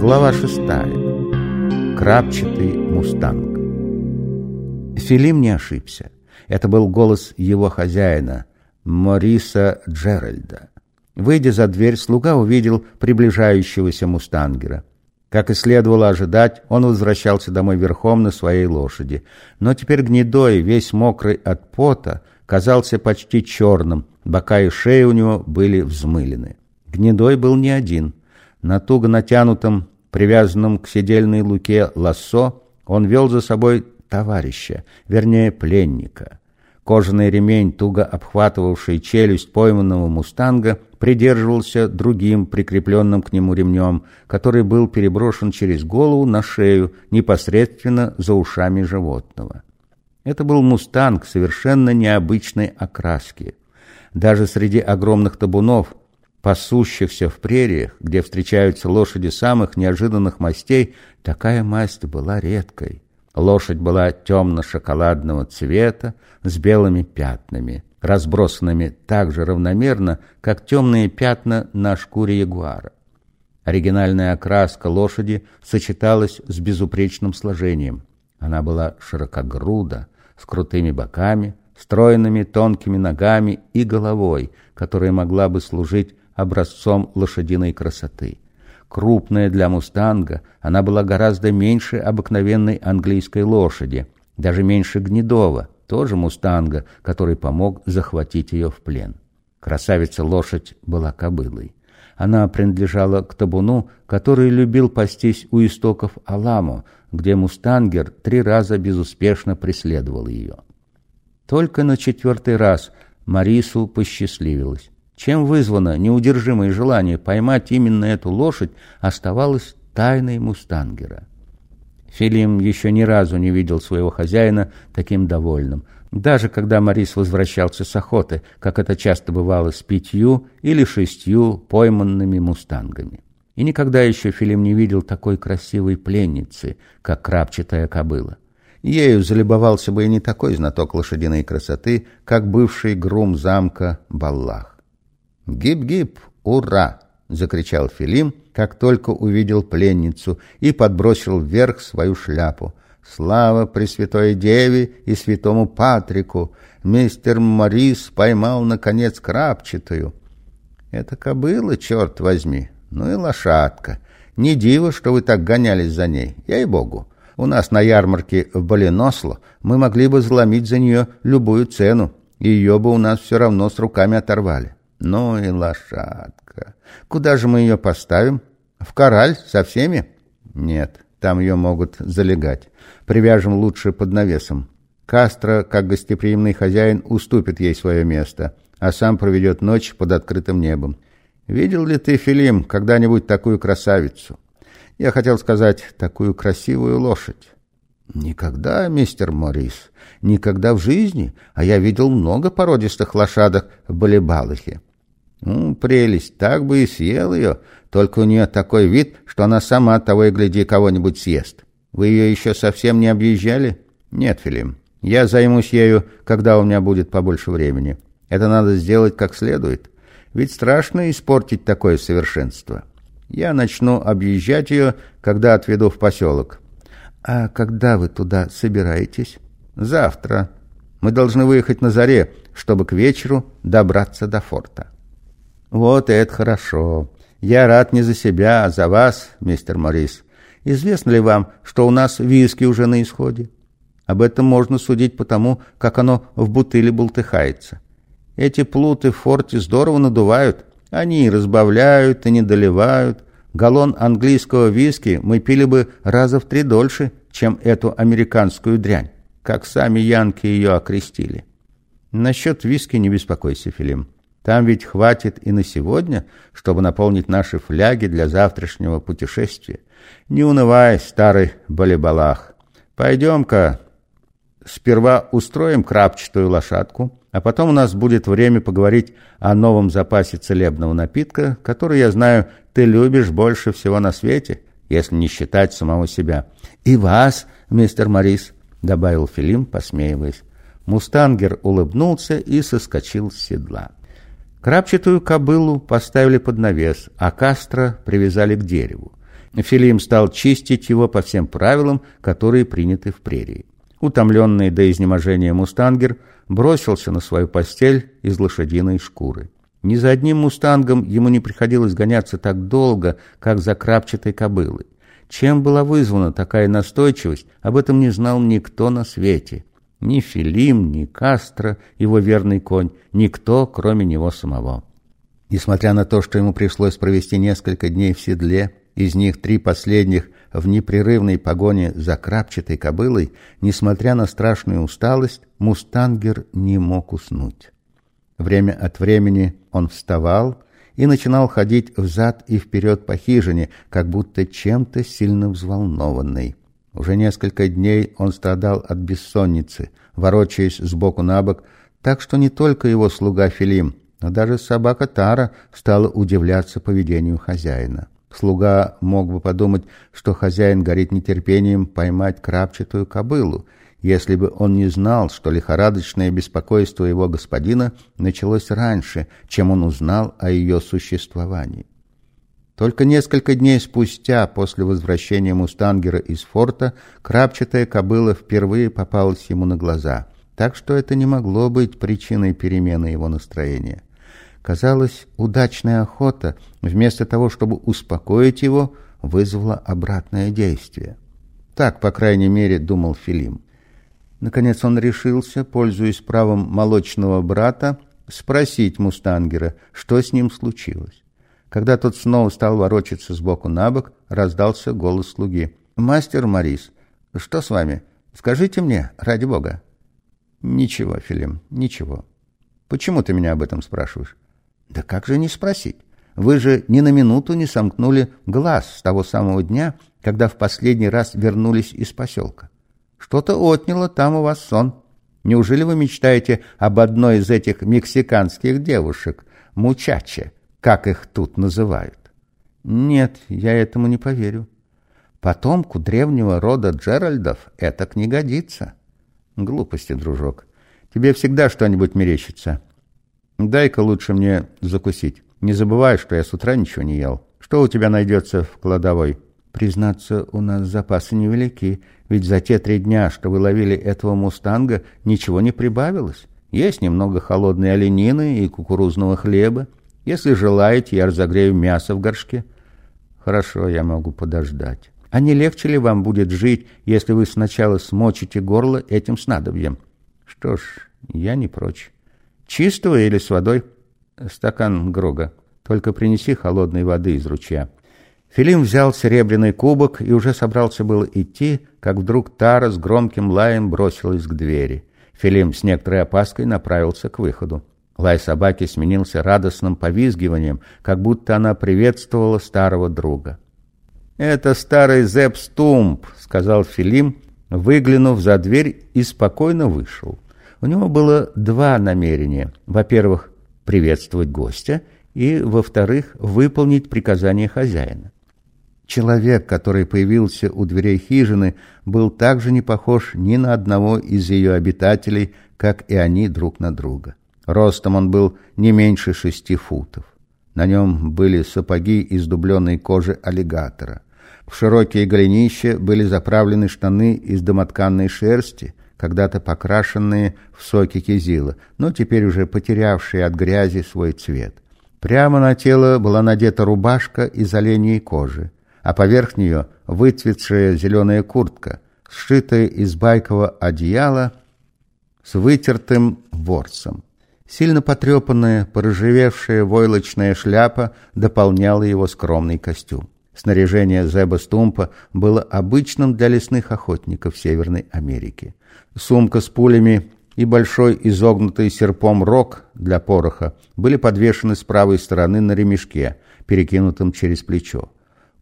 Глава шестая. Крапчатый мустанг. Филим не ошибся. Это был голос его хозяина, Мориса Джеральда. Выйдя за дверь, слуга увидел приближающегося мустангера. Как и следовало ожидать, он возвращался домой верхом на своей лошади. Но теперь гнедой, весь мокрый от пота, казался почти черным, бока и шея у него были взмылены. Гнедой был не один. На туго натянутом, привязанном к седельной луке лассо, он вел за собой товарища, вернее, пленника. Кожаный ремень, туго обхватывавший челюсть пойманного мустанга, придерживался другим прикрепленным к нему ремнем, который был переброшен через голову на шею, непосредственно за ушами животного. Это был мустанг совершенно необычной окраски. Даже среди огромных табунов, пасущихся в прериях, где встречаются лошади самых неожиданных мастей, такая масть была редкой. Лошадь была темно-шоколадного цвета с белыми пятнами, разбросанными так же равномерно, как темные пятна на шкуре ягуара. Оригинальная окраска лошади сочеталась с безупречным сложением. Она была широкогруда, с крутыми боками, стройными тонкими ногами и головой, которая могла бы служить образцом лошадиной красоты. Крупная для мустанга, она была гораздо меньше обыкновенной английской лошади, даже меньше гнедова, тоже мустанга, который помог захватить ее в плен. Красавица-лошадь была кобылой. Она принадлежала к табуну, который любил пастись у истоков Аламо, где мустангер три раза безуспешно преследовал ее. Только на четвертый раз Марису посчастливилось. Чем вызвано неудержимое желание поймать именно эту лошадь, оставалось тайной мустангера. Филим еще ни разу не видел своего хозяина таким довольным. Даже когда Марис возвращался с охоты, как это часто бывало с пятью или шестью пойманными мустангами. И никогда еще Филим не видел такой красивой пленницы, как крапчатая кобыла. Ею залюбовался бы и не такой знаток лошадиной красоты, как бывший грум замка Баллах. «Гип-гип! Ура!» — закричал Филим, как только увидел пленницу, и подбросил вверх свою шляпу. «Слава Пресвятой Деве и Святому Патрику! Мистер Морис поймал, наконец, крапчатую!» «Это кобыла, черт возьми! Ну и лошадка! Не диво, что вы так гонялись за ней, ей-богу! У нас на ярмарке в Балиносло мы могли бы заломить за нее любую цену, и ее бы у нас все равно с руками оторвали. Ну и лошадка. Куда же мы ее поставим? В кораль со всеми? Нет, там ее могут залегать. Привяжем лучше под навесом. Кастро, как гостеприимный хозяин, уступит ей свое место, а сам проведет ночь под открытым небом. Видел ли ты, Филим, когда-нибудь такую красавицу? Я хотел сказать, такую красивую лошадь. Никогда, мистер Моррис, никогда в жизни, а я видел много породистых лошадок в Балибалахе. Ну, прелесть, так бы и съел ее, только у нее такой вид, что она сама того и гляди кого-нибудь съест. Вы ее еще совсем не объезжали? Нет, Филим, я займусь ею, когда у меня будет побольше времени. Это надо сделать как следует. Ведь страшно испортить такое совершенство. Я начну объезжать ее, когда отведу в поселок. А когда вы туда собираетесь? Завтра. Мы должны выехать на заре, чтобы к вечеру добраться до форта. «Вот это хорошо. Я рад не за себя, а за вас, мистер Моррис. Известно ли вам, что у нас виски уже на исходе? Об этом можно судить по тому, как оно в бутыле бултыхается. Эти плуты в форте здорово надувают. Они и разбавляют, и не доливают. Галлон английского виски мы пили бы раза в три дольше, чем эту американскую дрянь, как сами янки ее окрестили. Насчет виски не беспокойся, Филим. Там ведь хватит и на сегодня, чтобы наполнить наши фляги для завтрашнего путешествия. Не унывай, старый балибалах. Пойдем-ка, сперва устроим крапчатую лошадку, а потом у нас будет время поговорить о новом запасе целебного напитка, который, я знаю, ты любишь больше всего на свете, если не считать самого себя. И вас, мистер Морис, — добавил Филим, посмеиваясь. Мустангер улыбнулся и соскочил с седла. Крапчатую кобылу поставили под навес, а Кастро привязали к дереву. Филим стал чистить его по всем правилам, которые приняты в прерии. Утомленный до изнеможения мустангер бросился на свою постель из лошадиной шкуры. Ни за одним мустангом ему не приходилось гоняться так долго, как за крапчатой кобылой. Чем была вызвана такая настойчивость, об этом не знал никто на свете. Ни Филим, ни Кастро, его верный конь, никто, кроме него самого. Несмотря на то, что ему пришлось провести несколько дней в седле, из них три последних в непрерывной погоне за крапчатой кобылой, несмотря на страшную усталость, мустангер не мог уснуть. Время от времени он вставал и начинал ходить взад и вперед по хижине, как будто чем-то сильно взволнованный. Уже несколько дней он страдал от бессонницы, ворочаясь сбоку на бок, так что не только его слуга Филим, но даже собака Тара стала удивляться поведению хозяина. Слуга мог бы подумать, что хозяин горит нетерпением поймать крапчатую кобылу, если бы он не знал, что лихорадочное беспокойство его господина началось раньше, чем он узнал о ее существовании. Только несколько дней спустя, после возвращения Мустангера из форта, крапчатая кобыла впервые попалась ему на глаза, так что это не могло быть причиной перемены его настроения. Казалось, удачная охота, вместо того, чтобы успокоить его, вызвала обратное действие. Так, по крайней мере, думал Филим. Наконец он решился, пользуясь правом молочного брата, спросить Мустангера, что с ним случилось. Когда тот снова стал ворочаться сбоку на бок, раздался голос слуги. «Мастер Морис, что с вами? Скажите мне, ради бога». «Ничего, Филим, ничего. Почему ты меня об этом спрашиваешь?» «Да как же не спросить? Вы же ни на минуту не сомкнули глаз с того самого дня, когда в последний раз вернулись из поселка. Что-то отняло там у вас сон. Неужели вы мечтаете об одной из этих мексиканских девушек, мучаче?» Как их тут называют. Нет, я этому не поверю. Потомку древнего рода Джеральдов это не годится. Глупости, дружок. Тебе всегда что-нибудь мерещится. Дай-ка лучше мне закусить. Не забывай, что я с утра ничего не ел. Что у тебя найдется в кладовой? Признаться, у нас запасы невелики, ведь за те три дня, что вы ловили этого мустанга, ничего не прибавилось. Есть немного холодной оленины и кукурузного хлеба, если желаете, я разогрею мясо в горшке. Хорошо, я могу подождать. А не легче ли вам будет жить, если вы сначала смочите горло этим снадобьем? Что ж, я не прочь. Чистого или с водой? Стакан Грога. Только принеси холодной воды из ручья. Филим взял серебряный кубок и уже собрался было идти, как вдруг Тара с громким лаем бросилась к двери. Филим с некоторой опаской направился к выходу. Лай собаки сменился радостным повизгиванием, как будто она приветствовала старого друга. «Это старый Зепп Стумп», — сказал Филим, выглянув за дверь и спокойно вышел. У него было два намерения. Во-первых, приветствовать гостя, и, во-вторых, выполнить приказание хозяина. Человек, который появился у дверей хижины, был также не похож ни на одного из ее обитателей, как и они друг на друга. Ростом он был не меньше шести футов. На нем были сапоги из дубленной кожи аллигатора. В широкие голенища были заправлены штаны из домотканной шерсти, когда-то покрашенные в соки кизила, но теперь уже потерявшие от грязи свой цвет. Прямо на тело была надета рубашка из оленьей кожи, а поверх нее выцветшая зеленая куртка, сшитая из байкового одеяла с вытертым ворсом. Сильно потрепанная, порыжевевшая войлочная шляпа дополняла его скромный костюм. Снаряжение Зеба Стумпа было обычным для лесных охотников Северной Америки. Сумка с пулями и большой изогнутый серпом рог для пороха были подвешены с правой стороны на ремешке, перекинутом через плечо.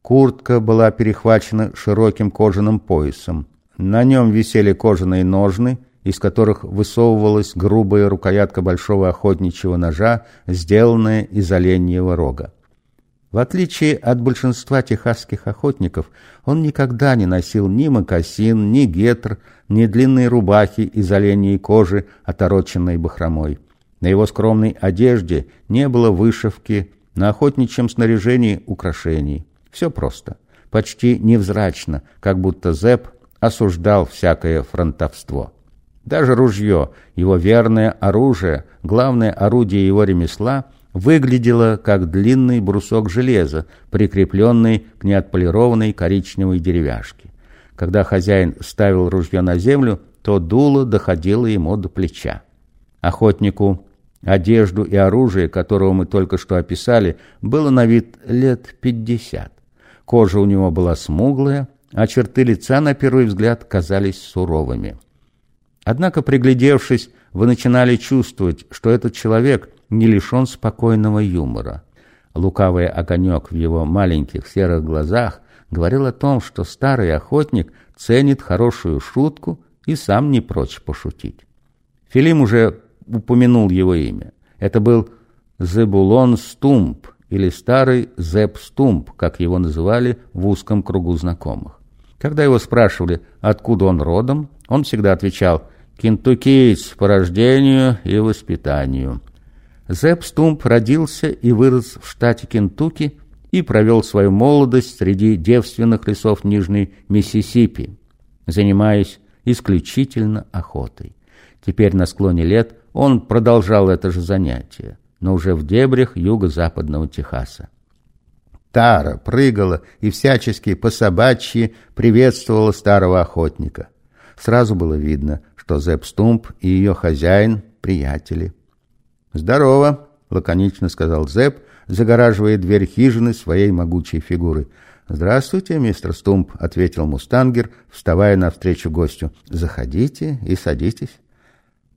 Куртка была перехвачена широким кожаным поясом. На нем висели кожаные ножны из которых высовывалась грубая рукоятка большого охотничьего ножа, сделанная из оленьего рога. В отличие от большинства техасских охотников, он никогда не носил ни мокасин, ни гетр, ни длинные рубахи из оленьей кожи, отороченной бахромой. На его скромной одежде не было вышивки, на охотничьем снаряжении украшений. Все просто. почти невзрачно, как будто Зэп осуждал всякое фронтовство. Даже ружье, его верное оружие, главное орудие его ремесла, выглядело как длинный брусок железа, прикрепленный к неотполированной коричневой деревяшке. Когда хозяин ставил ружье на землю, то дуло доходило ему до плеча. Охотнику одежду и оружие, которого мы только что описали, было на вид лет пятьдесят. Кожа у него была смуглая, а черты лица на первый взгляд казались суровыми. Однако, приглядевшись, вы начинали чувствовать, что этот человек не лишен спокойного юмора. Лукавый огонек в его маленьких серых глазах говорил о том, что старый охотник ценит хорошую шутку и сам не прочь пошутить. Филим уже упомянул его имя. Это был Зебулон Стумп, или старый Зеб Стумп, как его называли в узком кругу знакомых. Когда его спрашивали, откуда он родом, он всегда отвечал «Кентукиец по рождению и воспитанию». Зеб Стумп родился и вырос в штате Кентукки и провел свою молодость среди девственных лесов Нижней Миссисипи, занимаясь исключительно охотой. Теперь на склоне лет он продолжал это же занятие, но уже в дебрях юго-западного Техаса. Тара прыгала и всячески по-собачьи приветствовала старого охотника. Сразу было видно, что Зепп Стумп и ее хозяин — приятели. «Здорово!» — лаконично сказал Зепп, загораживая дверь хижины своей могучей фигурой. «Здравствуйте, мистер Стумп», — ответил мустангер, вставая навстречу гостю. «Заходите и садитесь».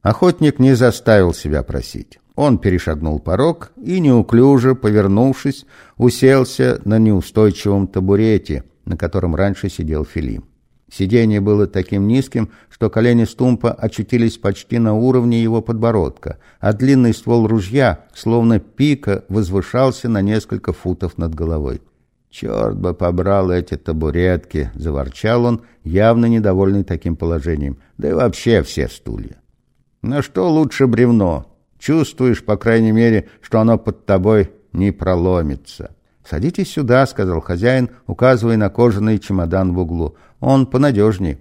Охотник не заставил себя просить. Он перешагнул порог и, неуклюже повернувшись, уселся на неустойчивом табурете, на котором раньше сидел Филим. Сиденье было таким низким, что колени Стумпа очутились почти на уровне его подбородка, а длинный ствол ружья, словно пика, возвышался на несколько футов над головой. «Черт бы побрал эти табуретки!» — заворчал он, явно недовольный таким положением. «Да и вообще все стулья!» «На что лучше бревно? Чувствуешь, по крайней мере, что оно под тобой не проломится». «Садитесь сюда», — сказал хозяин, указывая на кожаный чемодан в углу. «Он понадежней».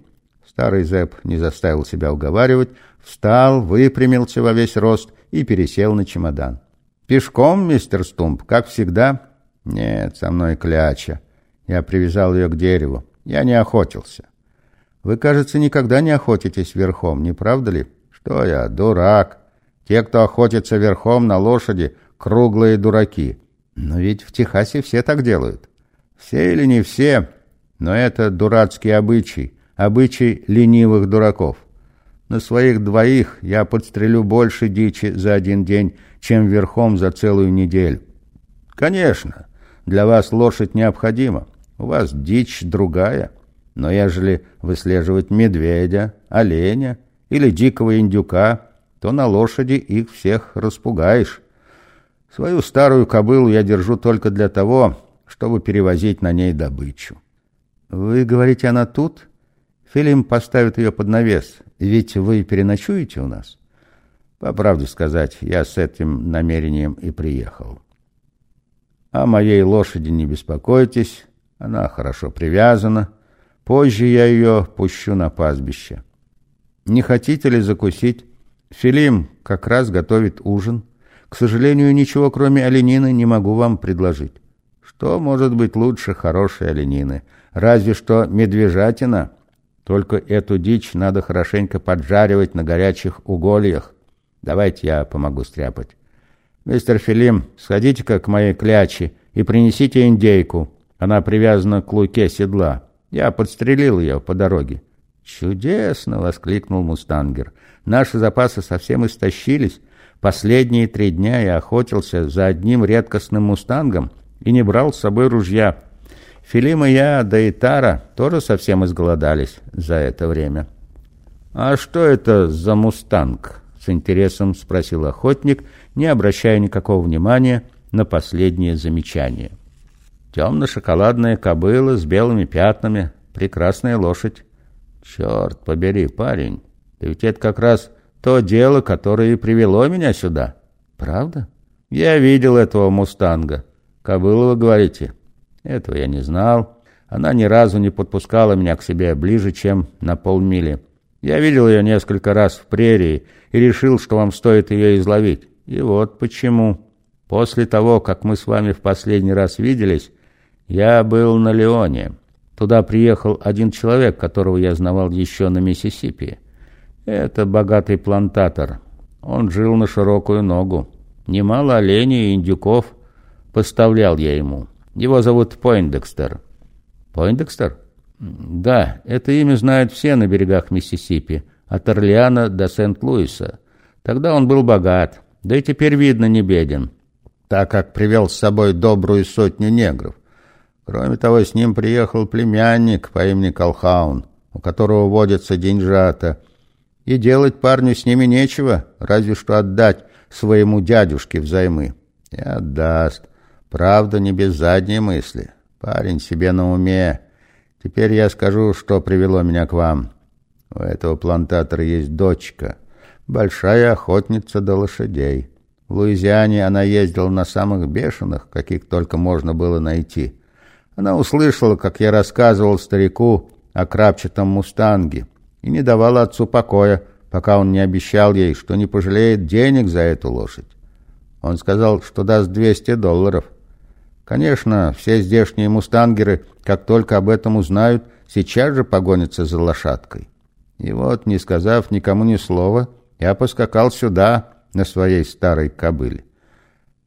Старый Зэп не заставил себя уговаривать, встал, выпрямился во весь рост и пересел на чемодан. «Пешком, мистер Стумп, как всегда?» «Нет, со мной кляча. Я привязал ее к дереву. Я не охотился». «Вы, кажется, никогда не охотитесь верхом, не правда ли?» «Что я, дурак? Те, кто охотится верхом на лошади, круглые дураки. Но ведь в Техасе все так делают. Все или не все, но это дурацкий обычай, обычай ленивых дураков. На своих двоих я подстрелю больше дичи за один день, чем верхом за целую неделю. Конечно, для вас лошадь необходима, у вас дичь другая, но ежели выслеживать медведя, оленя или дикого индюка, то на лошади их всех распугаешь. Свою старую кобылу я держу только для того, чтобы перевозить на ней добычу. Вы говорите, она тут? Филим поставит ее под навес, ведь вы переночуете у нас? По правде сказать, я с этим намерением и приехал. О моей лошади не беспокойтесь, она хорошо привязана. Позже я ее пущу на пастбище. Не хотите ли закусить? Филим как раз готовит ужин. К сожалению, ничего кроме оленины не могу вам предложить. Что может быть лучше хорошей оленины? Разве что медвежатина. Только эту дичь надо хорошенько поджаривать на горячих угольях. Давайте я помогу стряпать. Мистер Филим, сходите-ка к моей кляче и принесите индейку. Она привязана к луке седла. Я подстрелил ее по дороге. «Чудесно!» — воскликнул Мустангер. «Наши запасы совсем истощились. Последние три дня я охотился за одним редкостным мустангом и не брал с собой ружья. Филим и я, да и Тара тоже совсем изголодались за это время. «А что это за мустанг?» — с интересом спросил охотник, не обращая никакого внимания на последнее замечание. «Темно-шоколадная кобыла с белыми пятнами, прекрасная лошадь». «Черт побери, парень, да ведь это как раз то дело, которое и привело меня сюда. Правда? Я видел этого мустанга. Кобылу, вы говорите? Этого я не знал. Она ни разу не подпускала меня к себе ближе, чем на полмили. Я видел ее несколько раз в прерии и решил, что вам стоит ее изловить. И вот почему. После того, как мы с вами в последний раз виделись, я был на Леоне. Туда приехал один человек, которого я знавал еще на Миссисипи. Это богатый плантатор. Он жил на широкую ногу. Немало оленей и индюков поставлял я ему. Его зовут Пойндекстер. Пойндекстер? Да, это имя знают все на берегах Миссисипи, от Орлеана до Сент-Луиса. Тогда он был богат, да и теперь, видно, не беден, так как привел с собой добрую сотню негров. Кроме того, с ним приехал племянник по имени Колхаун, у которого водятся деньжата, и делать парню с ними нечего, разве что отдать своему дядюшке взаймы. И отдаст. Правда, не без задней мысли. Парень себе на уме. Теперь я скажу, что привело меня к вам. У этого плантатора есть дочка, большая охотница до лошадей. В Луизиане она ездила на самых бешеных, каких только можно было найти. Она услышала, как я рассказывал старику о крапчатом мустанге, и не давала отцу покоя, пока он не обещал ей, что не пожалеет денег за эту лошадь. Он сказал, что даст 200 долларов. Конечно, все здешние мустангеры, как только об этом узнают, сейчас же погонятся за лошадкой. И вот, не сказав никому ни слова, я поскакал сюда на своей старой кобыле.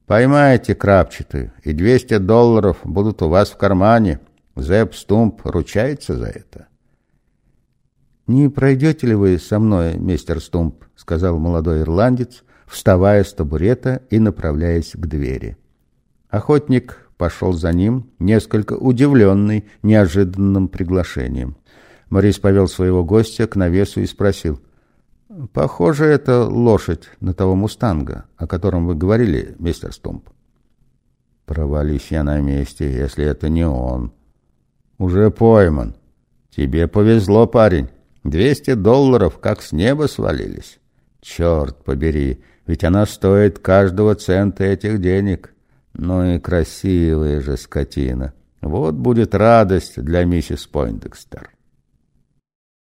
Поймайте крапчатую, и 200 долларов будут у вас в кармане. Зэп Стумп ручается за это. «Не пройдете ли вы со мной, мистер Стумп?» — сказал молодой ирландец, вставая с табурета и направляясь к двери. Охотник пошел за ним, несколько удивленный неожиданным приглашением. Морис повел своего гостя к навесу и спросил. «Похоже, это лошадь на того мустанга, о котором вы говорили, мистер Стумп». «Провались я на месте, если это не он». «Уже пойман. Тебе повезло, парень. Двести долларов как с неба свалились. Черт побери, ведь она стоит каждого цента этих денег. Ну и красивая же скотина. Вот будет радость для миссис Пойндекстер.